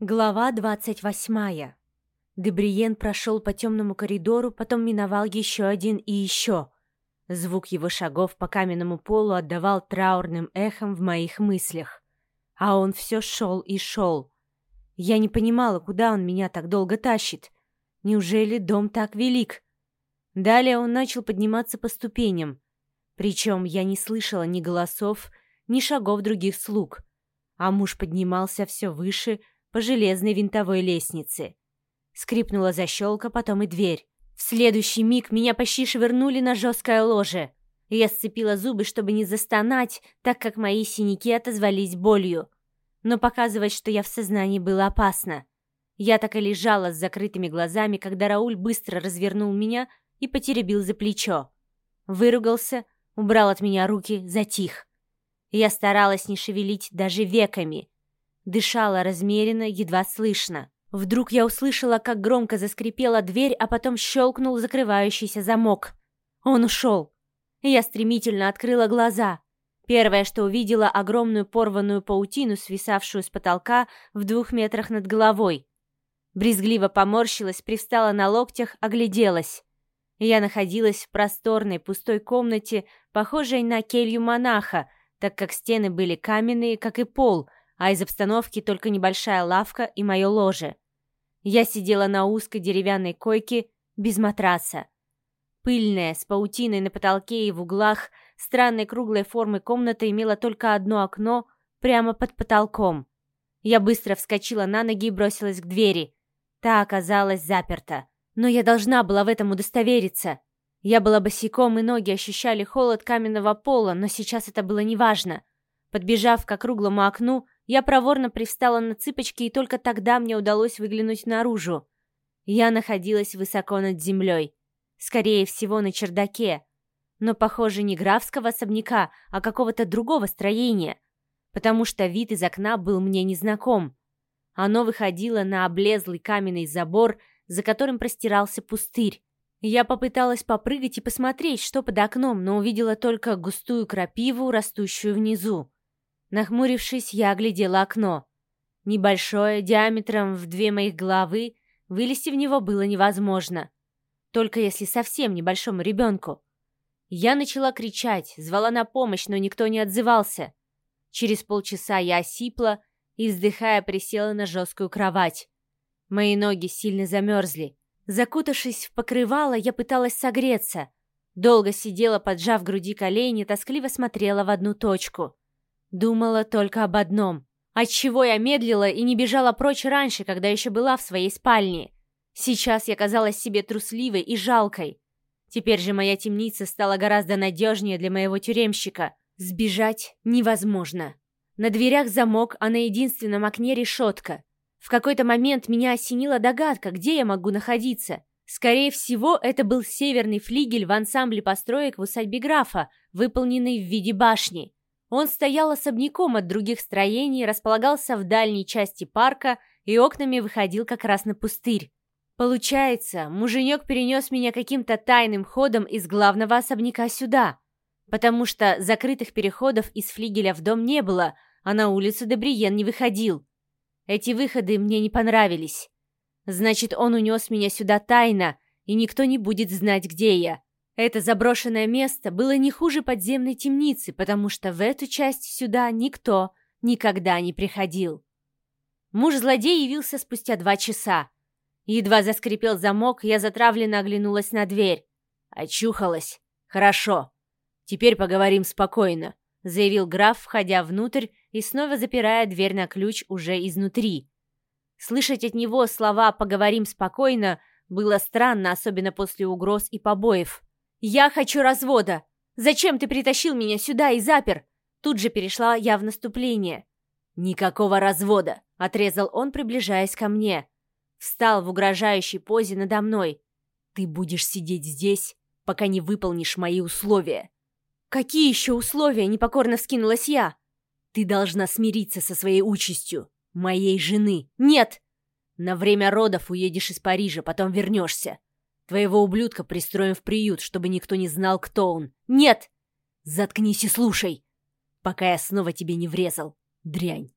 Глава двадцать восьмая. Дебриен прошел по темному коридору, потом миновал еще один и еще. Звук его шагов по каменному полу отдавал траурным эхом в моих мыслях. А он все шел и шел. Я не понимала, куда он меня так долго тащит. Неужели дом так велик? Далее он начал подниматься по ступеням. Причем я не слышала ни голосов, ни шагов других слуг. А муж поднимался все выше, по железной винтовой лестнице. Скрипнула защелка, потом и дверь. В следующий миг меня почти швырнули на жесткое ложе. Я сцепила зубы, чтобы не застонать, так как мои синяки отозвались болью. Но показывать, что я в сознании, было опасно. Я так и лежала с закрытыми глазами, когда Рауль быстро развернул меня и потеребил за плечо. Выругался, убрал от меня руки, затих. Я старалась не шевелить даже веками. Дышала размеренно, едва слышно. Вдруг я услышала, как громко заскрипела дверь, а потом щелкнул закрывающийся замок. Он ушел. Я стремительно открыла глаза. Первое, что увидела, огромную порванную паутину, свисавшую с потолка в двух метрах над головой. Брезгливо поморщилась, привстала на локтях, огляделась. Я находилась в просторной пустой комнате, похожей на келью монаха, так как стены были каменные, как и пол — а из обстановки только небольшая лавка и мое ложе. Я сидела на узкой деревянной койке без матраса. Пыльная, с паутиной на потолке и в углах, странной круглой формы комната имела только одно окно прямо под потолком. Я быстро вскочила на ноги и бросилась к двери. Та оказалась заперта. Но я должна была в этом удостовериться. Я была босиком, и ноги ощущали холод каменного пола, но сейчас это было неважно. Подбежав к круглому окну, я проворно привстала на цыпочки, и только тогда мне удалось выглянуть наружу. Я находилась высоко над землей. Скорее всего, на чердаке. Но, похоже, не графского особняка, а какого-то другого строения. Потому что вид из окна был мне незнаком. Оно выходило на облезлый каменный забор, за которым простирался пустырь. Я попыталась попрыгать и посмотреть, что под окном, но увидела только густую крапиву, растущую внизу. Нахмурившись, я оглядела окно. Небольшое, диаметром в две моих головы, вылезти в него было невозможно. Только если совсем небольшому ребенку. Я начала кричать, звала на помощь, но никто не отзывался. Через полчаса я осипла и, вздыхая, присела на жесткую кровать. Мои ноги сильно замерзли. Закутавшись в покрывало, я пыталась согреться. Долго сидела, поджав груди колени, тоскливо смотрела в одну точку. Думала только об одном. Отчего я медлила и не бежала прочь раньше, когда еще была в своей спальне? Сейчас я казалась себе трусливой и жалкой. Теперь же моя темница стала гораздо надежнее для моего тюремщика. Сбежать невозможно. На дверях замок, а на единственном окне решетка. В какой-то момент меня осенила догадка, где я могу находиться. Скорее всего, это был северный флигель в ансамбле построек в усадьбе графа, выполненный в виде башни. Он стоял особняком от других строений, располагался в дальней части парка и окнами выходил как раз на пустырь. Получается, муженек перенес меня каким-то тайным ходом из главного особняка сюда, потому что закрытых переходов из флигеля в дом не было, а на улицу Дебриен не выходил. Эти выходы мне не понравились. Значит, он унес меня сюда тайно, и никто не будет знать, где я. Это заброшенное место было не хуже подземной темницы, потому что в эту часть сюда никто никогда не приходил. Муж-злодей явился спустя два часа. Едва заскрипел замок, я затравленно оглянулась на дверь. Очухалась. Хорошо. Теперь поговорим спокойно, заявил граф, входя внутрь и снова запирая дверь на ключ уже изнутри. Слышать от него слова «поговорим спокойно» было странно, особенно после угроз и побоев. «Я хочу развода! Зачем ты притащил меня сюда и запер?» Тут же перешла я в наступление. «Никакого развода!» — отрезал он, приближаясь ко мне. Встал в угрожающей позе надо мной. «Ты будешь сидеть здесь, пока не выполнишь мои условия». «Какие еще условия?» — непокорно вскинулась я. «Ты должна смириться со своей участью, моей жены». «Нет!» «На время родов уедешь из Парижа, потом вернешься. Твоего ублюдка пристроим в приют, чтобы никто не знал, кто он. Нет! Заткнись и слушай, пока я снова тебе не врезал, дрянь.